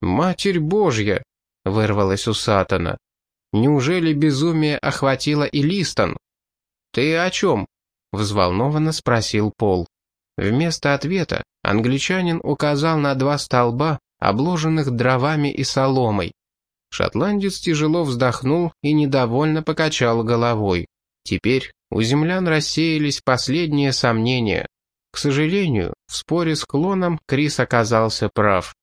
«Матерь Божья!» — вырвалось у Сатана. «Неужели безумие охватило и Листон?» «Ты о чем?» — взволнованно спросил Пол. Вместо ответа англичанин указал на два столба, обложенных дровами и соломой. Шотландец тяжело вздохнул и недовольно покачал головой. Теперь у землян рассеялись последние сомнения. К сожалению, в споре с клоном Крис оказался прав.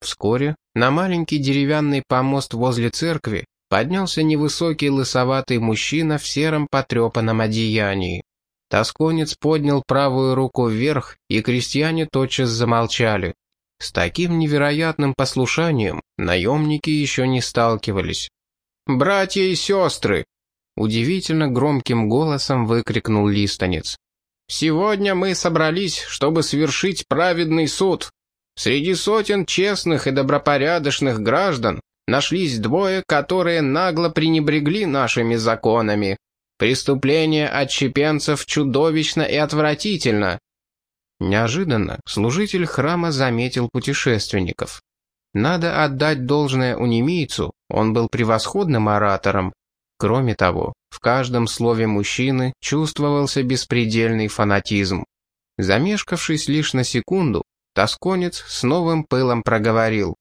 Вскоре на маленький деревянный помост возле церкви поднялся невысокий лысоватый мужчина в сером потрепанном одеянии. Тосконец поднял правую руку вверх, и крестьяне тотчас замолчали. С таким невероятным послушанием наемники еще не сталкивались. «Братья и сестры!» Удивительно громким голосом выкрикнул листанец. «Сегодня мы собрались, чтобы свершить праведный суд. Среди сотен честных и добропорядочных граждан нашлись двое, которые нагло пренебрегли нашими законами. Преступление отщепенцев чудовищно и отвратительно». Неожиданно служитель храма заметил путешественников. Надо отдать должное унимийцу, он был превосходным оратором, Кроме того, в каждом слове мужчины чувствовался беспредельный фанатизм. Замешкавшись лишь на секунду, тосконец с новым пылом проговорил.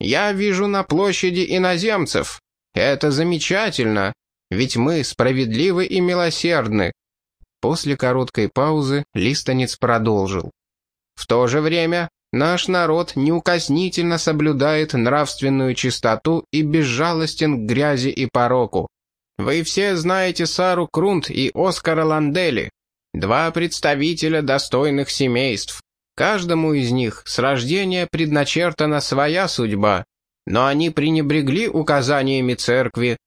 «Я вижу на площади иноземцев. Это замечательно, ведь мы справедливы и милосердны». После короткой паузы Листанец продолжил. «В то же время наш народ неукоснительно соблюдает нравственную чистоту и безжалостен к грязи и пороку. Вы все знаете Сару Крунт и Оскара Ландели, два представителя достойных семейств. Каждому из них с рождения предначертана своя судьба, но они пренебрегли указаниями церкви.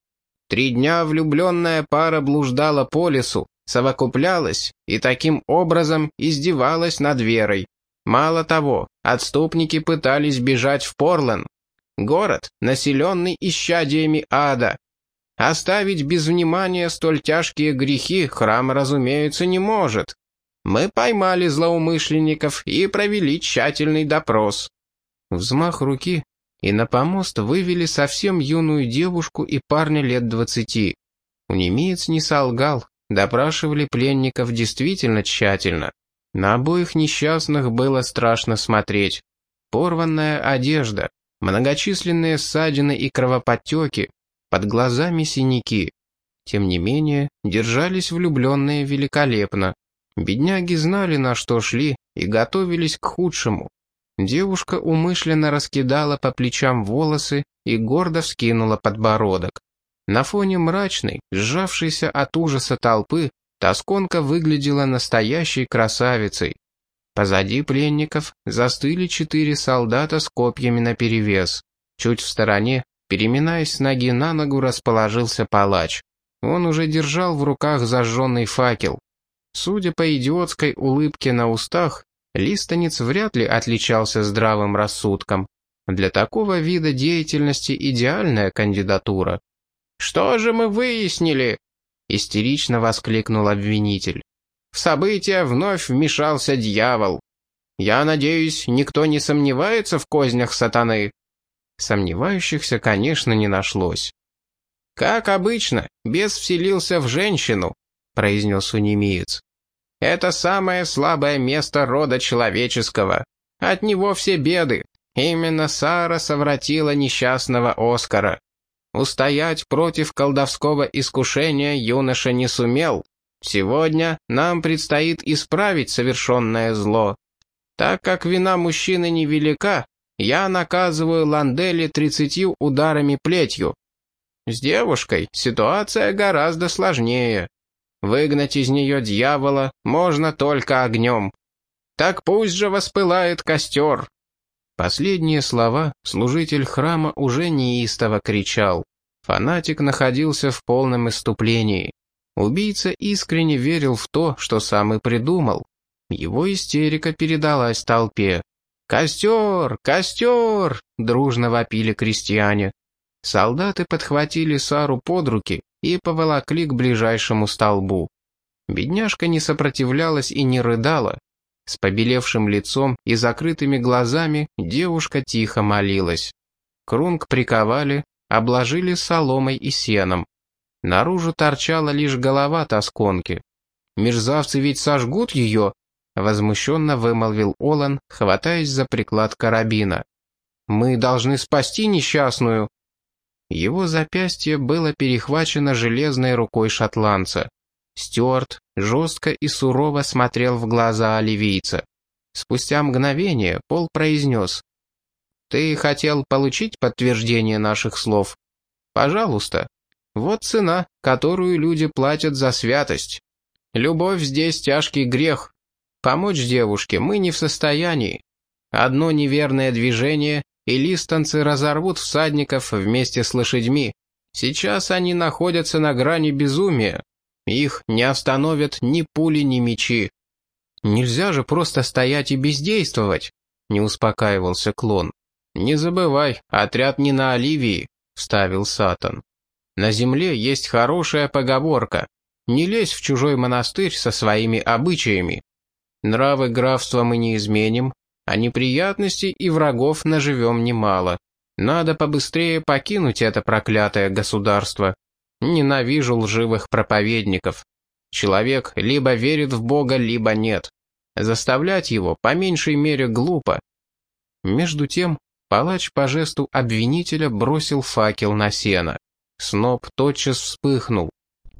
Три дня влюбленная пара блуждала по лесу, совокуплялась и таким образом издевалась над верой. Мало того, отступники пытались бежать в Порлен, город, населенный исчадиями ада, Оставить без внимания столь тяжкие грехи храм, разумеется, не может. Мы поймали злоумышленников и провели тщательный допрос. Взмах руки, и на помост вывели совсем юную девушку и парня лет двадцати. Унемеец не солгал, допрашивали пленников действительно тщательно. На обоих несчастных было страшно смотреть. Порванная одежда, многочисленные ссадины и кровоподтеки, под глазами синяки. Тем не менее, держались влюбленные великолепно. Бедняги знали, на что шли, и готовились к худшему. Девушка умышленно раскидала по плечам волосы и гордо вскинула подбородок. На фоне мрачной, сжавшейся от ужаса толпы, Тосконка выглядела настоящей красавицей. Позади пленников застыли четыре солдата с копьями наперевес. Чуть в стороне Переминаясь с ноги на ногу, расположился палач. Он уже держал в руках зажженный факел. Судя по идиотской улыбке на устах, Листанец вряд ли отличался здравым рассудком. Для такого вида деятельности идеальная кандидатура. «Что же мы выяснили?» — истерично воскликнул обвинитель. «В события вновь вмешался дьявол. Я надеюсь, никто не сомневается в кознях сатаны?» Сомневающихся, конечно, не нашлось. «Как обычно, бес вселился в женщину», — произнес унемиец. «Это самое слабое место рода человеческого. От него все беды. Именно Сара совратила несчастного Оскара. Устоять против колдовского искушения юноша не сумел. Сегодня нам предстоит исправить совершенное зло. Так как вина мужчины невелика, я наказываю Ландели тридцатью ударами плетью. С девушкой ситуация гораздо сложнее. Выгнать из нее дьявола можно только огнем. Так пусть же воспылает костер. Последние слова служитель храма уже неистово кричал. Фанатик находился в полном иступлении. Убийца искренне верил в то, что сам и придумал. Его истерика передалась толпе. «Костер! Костер!» — дружно вопили крестьяне. Солдаты подхватили Сару под руки и поволокли к ближайшему столбу. Бедняжка не сопротивлялась и не рыдала. С побелевшим лицом и закрытыми глазами девушка тихо молилась. Крунг приковали, обложили соломой и сеном. Наружу торчала лишь голова тосконки. «Мерзавцы ведь сожгут ее!» — возмущенно вымолвил Олан, хватаясь за приклад карабина. «Мы должны спасти несчастную!» Его запястье было перехвачено железной рукой шотландца. Стюарт жестко и сурово смотрел в глаза оливийца. Спустя мгновение Пол произнес. «Ты хотел получить подтверждение наших слов? Пожалуйста. Вот цена, которую люди платят за святость. Любовь здесь тяжкий грех. Помочь девушке мы не в состоянии. Одно неверное движение, и листанцы разорвут всадников вместе с лошадьми. Сейчас они находятся на грани безумия. Их не остановят ни пули, ни мечи. Нельзя же просто стоять и бездействовать, не успокаивался клон. Не забывай, отряд не на Оливии, вставил Сатан. На земле есть хорошая поговорка. Не лезь в чужой монастырь со своими обычаями. Нравы графства мы не изменим, а неприятностей и врагов наживем немало. Надо побыстрее покинуть это проклятое государство. Ненавижу лживых проповедников. Человек либо верит в Бога, либо нет. Заставлять его по меньшей мере глупо. Между тем, палач по жесту обвинителя бросил факел на сено. Сноп тотчас вспыхнул.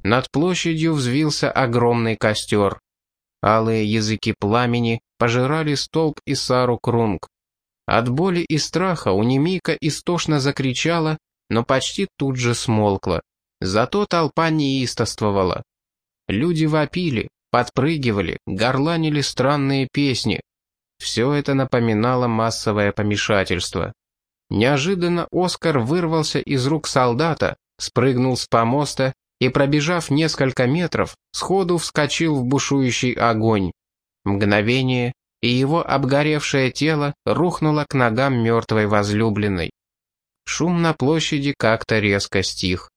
Над площадью взвился огромный костер. Алые языки пламени пожирали столб и Сару Крунг. От боли и страха у Немика истошно закричала, но почти тут же смолкла. Зато толпа неистовствовала. Люди вопили, подпрыгивали, горланили странные песни. Все это напоминало массовое помешательство. Неожиданно Оскар вырвался из рук солдата, спрыгнул с помоста и, пробежав несколько метров, сходу вскочил в бушующий огонь. Мгновение, и его обгоревшее тело рухнуло к ногам мертвой возлюбленной. Шум на площади как-то резко стих.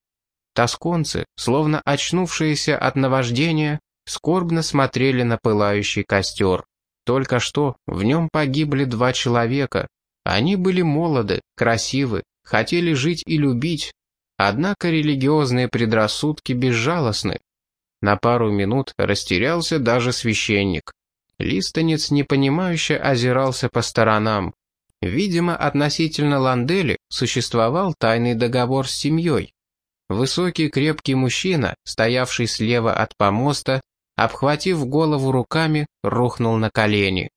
Тосконцы, словно очнувшиеся от наваждения, скорбно смотрели на пылающий костер. Только что в нем погибли два человека. Они были молоды, красивы, хотели жить и любить, однако религиозные предрассудки безжалостны. На пару минут растерялся даже священник. Листанец непонимающе озирался по сторонам. Видимо, относительно Ландели существовал тайный договор с семьей. Высокий крепкий мужчина, стоявший слева от помоста, обхватив голову руками, рухнул на колени.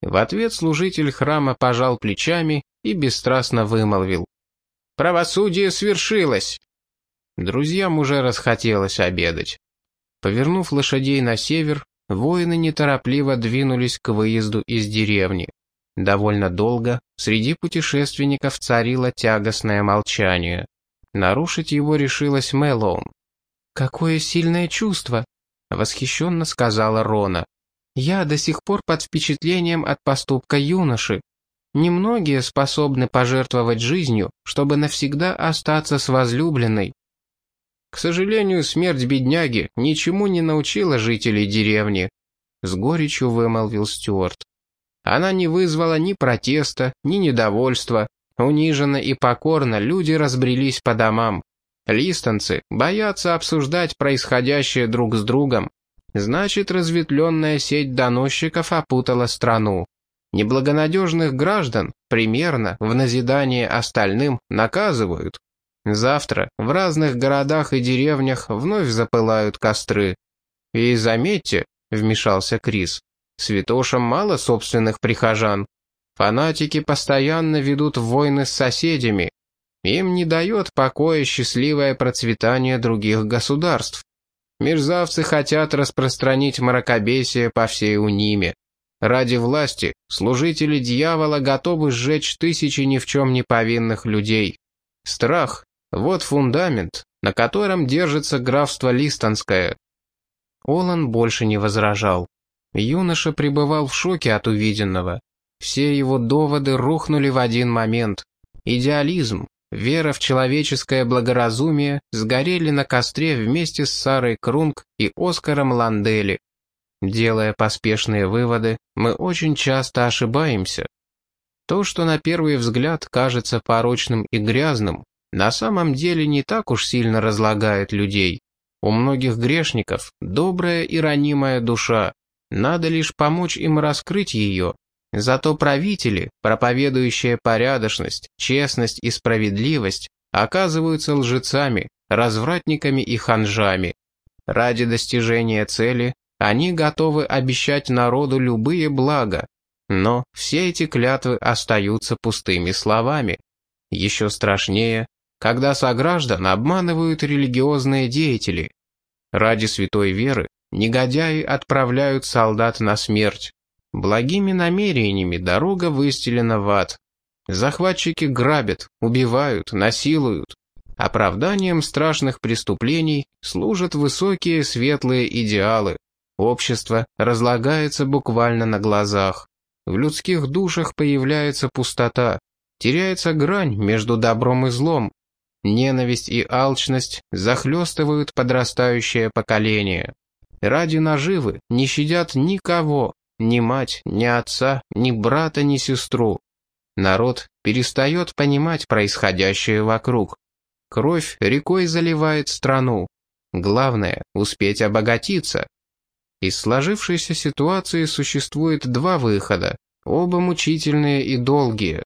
В ответ служитель храма пожал плечами и бесстрастно вымолвил. «Правосудие свершилось!» Друзьям уже расхотелось обедать. Повернув лошадей на север, воины неторопливо двинулись к выезду из деревни. Довольно долго среди путешественников царило тягостное молчание. Нарушить его решилась Мэллоун. «Какое сильное чувство!» — восхищенно сказала Рона. «Я до сих пор под впечатлением от поступка юноши. Немногие способны пожертвовать жизнью, чтобы навсегда остаться с возлюбленной». К сожалению, смерть бедняги ничему не научила жителей деревни, с горечью вымолвил Стюарт. Она не вызвала ни протеста, ни недовольства, Униженно и покорно люди разбрелись по домам. Листанцы боятся обсуждать происходящее друг с другом. Значит, разветвленная сеть доносчиков опутала страну. Неблагонадежных граждан, примерно, в назидание остальным, наказывают. Завтра в разных городах и деревнях вновь запылают костры. И заметьте, вмешался Крис, святошам мало собственных прихожан. Фанатики постоянно ведут войны с соседями. Им не дает покоя счастливое процветание других государств. Мерзавцы хотят распространить мракобесие по всей Униме. Ради власти служители дьявола готовы сжечь тысячи ни в чем не повинных людей. Страх — вот фундамент, на котором держится графство Листонское. Олан больше не возражал. Юноша пребывал в шоке от увиденного. Все его доводы рухнули в один момент. Идеализм, вера в человеческое благоразумие сгорели на костре вместе с Сарой Крунг и Оскаром Ландели. Делая поспешные выводы, мы очень часто ошибаемся. То, что на первый взгляд кажется порочным и грязным, на самом деле не так уж сильно разлагает людей. У многих грешников добрая и ранимая душа, надо лишь помочь им раскрыть ее. Зато правители, проповедующие порядочность, честность и справедливость, оказываются лжецами, развратниками и ханжами. Ради достижения цели они готовы обещать народу любые блага, но все эти клятвы остаются пустыми словами. Еще страшнее, когда сограждан обманывают религиозные деятели. Ради святой веры негодяи отправляют солдат на смерть. Благими намерениями дорога выстелена в ад. Захватчики грабят, убивают, насилуют. Оправданием страшных преступлений служат высокие светлые идеалы. Общество разлагается буквально на глазах. В людских душах появляется пустота. Теряется грань между добром и злом. Ненависть и алчность захлестывают подрастающее поколение. Ради наживы не щадят никого, ни мать, ни отца, ни брата, ни сестру. Народ перестает понимать происходящее вокруг. Кровь рекой заливает страну. Главное — успеть обогатиться. Из сложившейся ситуации существует два выхода, оба мучительные и долгие.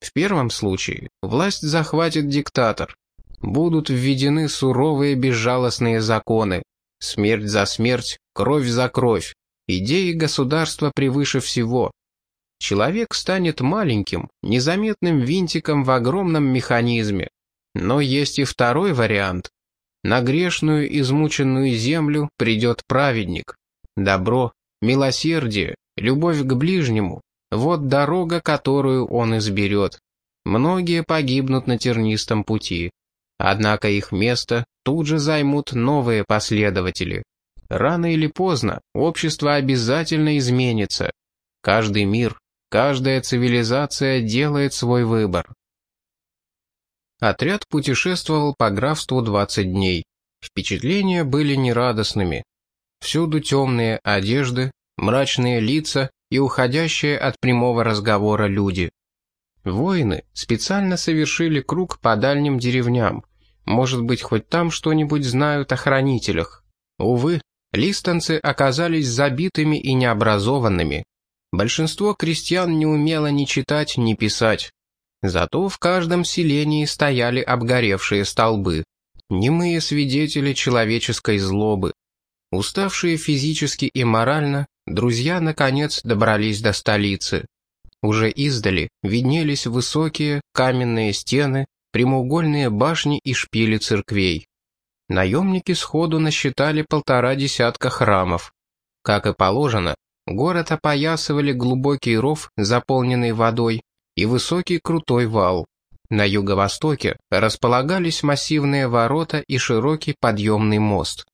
В первом случае власть захватит диктатор. Будут введены суровые безжалостные законы. Смерть за смерть, кровь за кровь. Идеи государства превыше всего. Человек станет маленьким, незаметным винтиком в огромном механизме. Но есть и второй вариант. На грешную, измученную землю придет праведник. Добро, милосердие, любовь к ближнему – вот дорога, которую он изберет. Многие погибнут на тернистом пути. Однако их место тут же займут новые последователи. Рано или поздно общество обязательно изменится. Каждый мир, каждая цивилизация делает свой выбор. Отряд путешествовал по графству 20 дней. Впечатления были нерадостными. Всюду темные одежды, мрачные лица и уходящие от прямого разговора люди. Воины специально совершили круг по дальним деревням. Может быть, хоть там что-нибудь знают о хранителях. Увы, листанцы оказались забитыми и необразованными. Большинство крестьян не умело ни читать, ни писать. Зато в каждом селении стояли обгоревшие столбы, немые свидетели человеческой злобы. Уставшие физически и морально, друзья наконец добрались до столицы. Уже издали виднелись высокие каменные стены, прямоугольные башни и шпили церквей. Наемники сходу насчитали полтора десятка храмов. Как и положено, город опоясывали глубокий ров, заполненный водой, и высокий крутой вал. На юго-востоке располагались массивные ворота и широкий подъемный мост.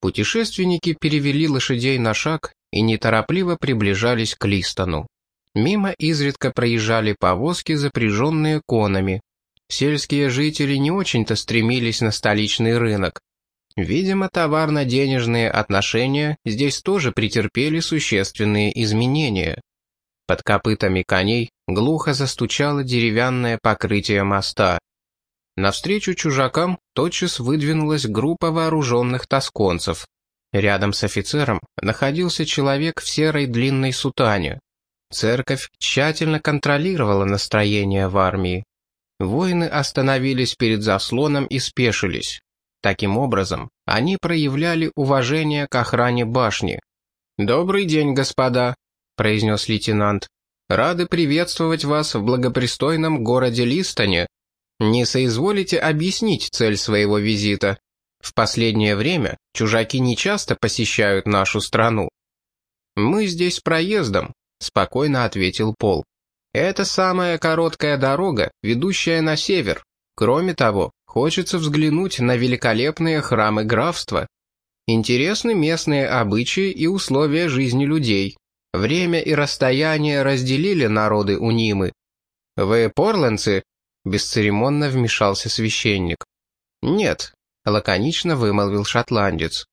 Путешественники перевели лошадей на шаг и неторопливо приближались к Листону. Мимо изредка проезжали повозки, запряженные конами. Сельские жители не очень-то стремились на столичный рынок. Видимо, товарно-денежные отношения здесь тоже претерпели существенные изменения. Под копытами коней глухо застучало деревянное покрытие моста. Навстречу чужакам тотчас выдвинулась группа вооруженных тосконцев. Рядом с офицером находился человек в серой длинной сутане. Церковь тщательно контролировала настроение в армии. Воины остановились перед заслоном и спешились. Таким образом, они проявляли уважение к охране башни. «Добрый день, господа», произнес лейтенант. «Рады приветствовать вас в благопристойном городе Листоне. Не соизволите объяснить цель своего визита? В последнее время чужаки нечасто посещают нашу страну». «Мы здесь проездом», — спокойно ответил Пол. «Это самая короткая дорога, ведущая на север. Кроме того, хочется взглянуть на великолепные храмы графства. Интересны местные обычаи и условия жизни людей. Время и расстояние разделили народы унимы. «Вы порландцы?» — бесцеремонно вмешался священник. «Нет», — лаконично вымолвил шотландец.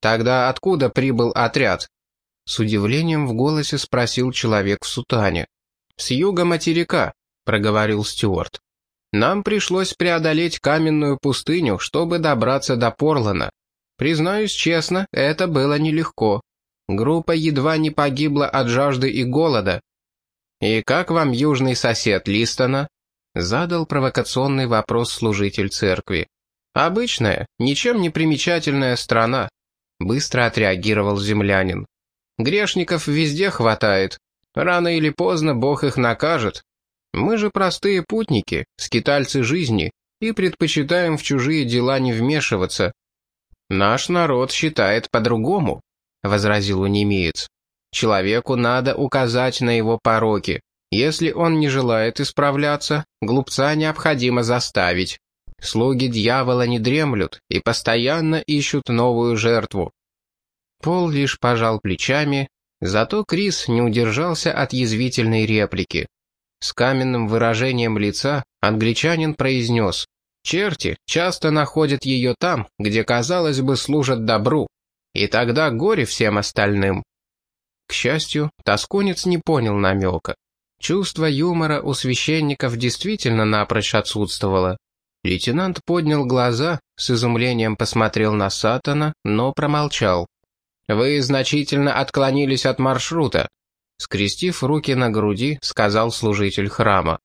«Тогда откуда прибыл отряд? С удивлением в голосе спросил человек в сутане. «С юга материка», — проговорил Стюарт. «Нам пришлось преодолеть каменную пустыню, чтобы добраться до Порлана. Признаюсь честно, это было нелегко. Группа едва не погибла от жажды и голода. «И как вам южный сосед Листона?» — задал провокационный вопрос служитель церкви. «Обычная, ничем не примечательная страна», — быстро отреагировал землянин. «Грешников везде хватает. Рано или поздно Бог их накажет. Мы же простые путники, скитальцы жизни, и предпочитаем в чужие дела не вмешиваться. Наш народ считает по-другому», — возразил унемеец. «Человеку надо указать на его пороки. Если он не желает исправляться, глупца необходимо заставить. Слуги дьявола не дремлют и постоянно ищут новую жертву». Пол лишь пожал плечами, зато Крис не удержался от язвительной реплики. С каменным выражением лица англичанин произнес «Черти часто находят ее там, где, казалось бы, служат добру, и тогда горе всем остальным. К счастью, тосконец не понял намека. Чувство юмора у священников действительно напрочь отсутствовало. Лейтенант поднял глаза, с изумлением посмотрел на Сатана, но промолчал. «Вы значительно отклонились от маршрута», скрестив руки на груди, сказал служитель храма.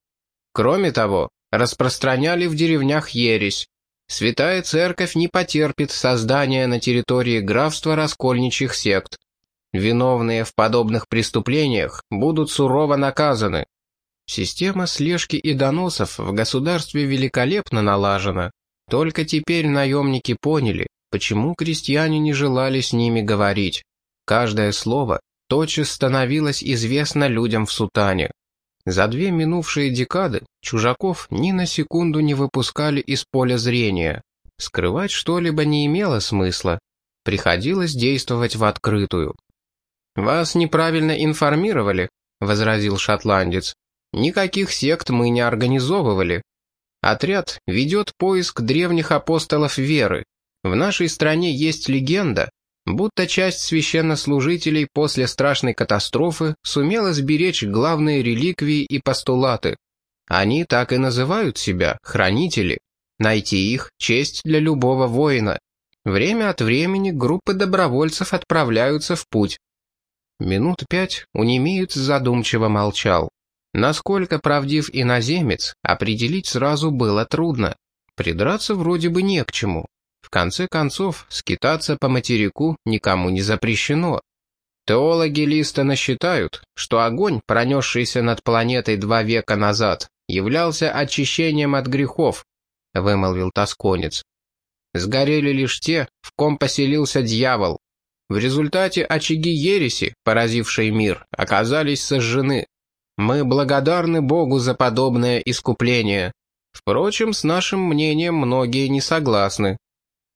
«Кроме того, распространяли в деревнях ересь. Святая Церковь не потерпит создания на территории графства раскольничьих сект. Виновные в подобных преступлениях будут сурово наказаны. Система слежки и доносов в государстве великолепно налажена. Только теперь наемники поняли, почему крестьяне не желали с ними говорить. Каждое слово тотчас становилось известно людям в сутане. За две минувшие декады чужаков ни на секунду не выпускали из поля зрения. Скрывать что-либо не имело смысла. Приходилось действовать в открытую. «Вас неправильно информировали», — возразил шотландец. «Никаких сект мы не организовывали. Отряд ведет поиск древних апостолов веры. В нашей стране есть легенда, будто часть священнослужителей после страшной катастрофы сумела сберечь главные реликвии и постулаты. Они так и называют себя, хранители. Найти их – честь для любого воина. Время от времени группы добровольцев отправляются в путь. Минут пять Унемеец задумчиво молчал. Насколько правдив иноземец, определить сразу было трудно. Придраться вроде бы не к чему. В конце концов, скитаться по материку никому не запрещено. Теологи Листона считают, что огонь, пронесшийся над планетой два века назад, являлся очищением от грехов, вымолвил тосконец. Сгорели лишь те, в ком поселился дьявол. В результате очаги ереси, поразившие мир, оказались сожжены. Мы благодарны Богу за подобное искупление. Впрочем, с нашим мнением многие не согласны.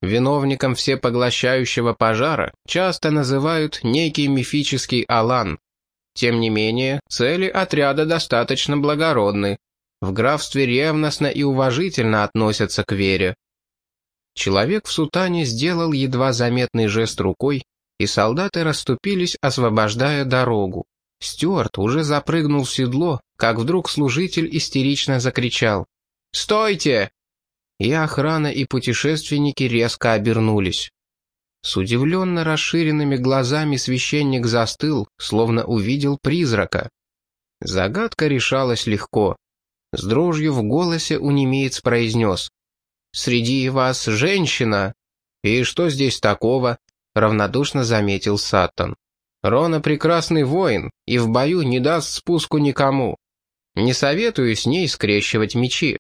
Виновником всепоглощающего пожара часто называют некий мифический Алан. Тем не менее, цели отряда достаточно благородны. В графстве ревностно и уважительно относятся к вере. Человек в сутане сделал едва заметный жест рукой, и солдаты расступились, освобождая дорогу. Стюарт уже запрыгнул в седло, как вдруг служитель истерично закричал. «Стойте! и охрана и путешественники резко обернулись. С удивленно расширенными глазами священник застыл, словно увидел призрака. Загадка решалась легко. С дрожью в голосе унемеец произнес. «Среди вас женщина!» «И что здесь такого?» — равнодушно заметил Саттон. «Рона прекрасный воин и в бою не даст спуску никому. Не советую с ней скрещивать мечи.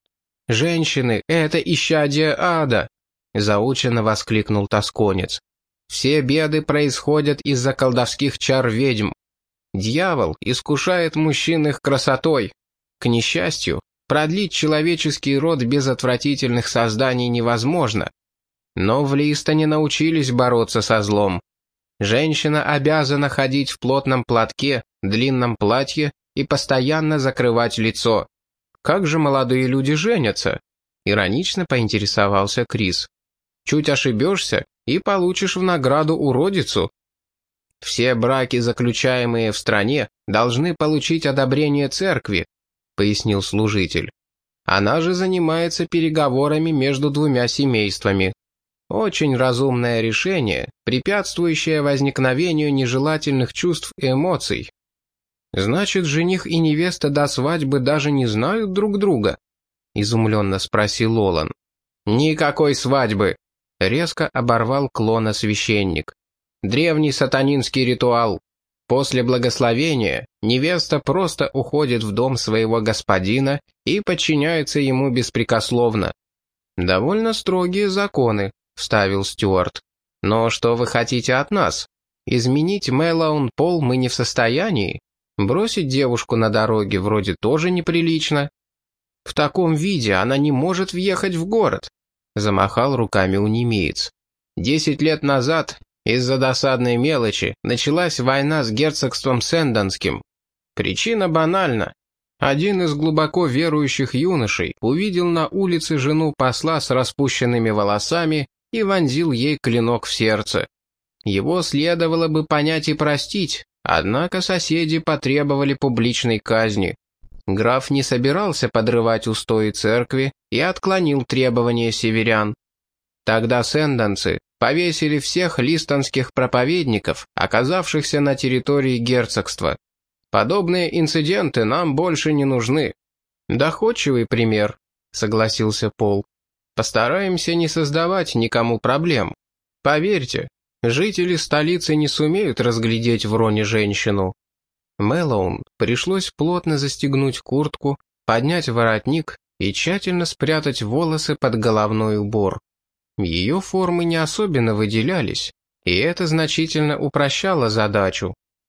«Женщины — это исчадие ада!» — заученно воскликнул тосконец. «Все беды происходят из-за колдовских чар ведьм. Дьявол искушает мужчин их красотой. К несчастью, продлить человеческий род без отвратительных созданий невозможно. Но в Листоне научились бороться со злом. Женщина обязана ходить в плотном платке, длинном платье и постоянно закрывать лицо. Как же молодые люди женятся?» Иронично поинтересовался Крис. «Чуть ошибешься и получишь в награду уродицу». Все браки, заключаемые в стране, должны получить одобрение церкви, пояснил служитель. Она же занимается переговорами между двумя семействами. Очень разумное решение, препятствующее возникновению нежелательных чувств и эмоций. Значит, жених и невеста до свадьбы даже не знают друг друга? Изумленно спросил Олан. Никакой свадьбы! Резко оборвал клона священник. Древний сатанинский ритуал. После благословения невеста просто уходит в дом своего господина и подчиняется ему беспрекословно. «Довольно строгие законы», — вставил Стюарт. «Но что вы хотите от нас? Изменить Мэллоун Пол мы не в состоянии. Бросить девушку на дороге вроде тоже неприлично. В таком виде она не может въехать в город», — замахал руками унемеец. «Десять лет назад из-за досадной мелочи началась война с герцогством Сендонским. Причина банальна. Один из глубоко верующих юношей увидел на улице жену посла с распущенными волосами и вонзил ей клинок в сердце. Его следовало бы понять и простить, однако соседи потребовали публичной казни. Граф не собирался подрывать устои церкви и отклонил требования северян. Тогда сендонцы повесили всех листонских проповедников, оказавшихся на территории герцогства. Подобные инциденты нам больше не нужны. Доходчивый пример, согласился Пол. Постараемся не создавать никому проблем. Поверьте, жители столицы не сумеют разглядеть в Роне женщину. Мэллоун пришлось плотно застегнуть куртку, поднять воротник и тщательно спрятать волосы под головной убор. Ее формы не особенно выделялись, и это значительно упрощало задачу.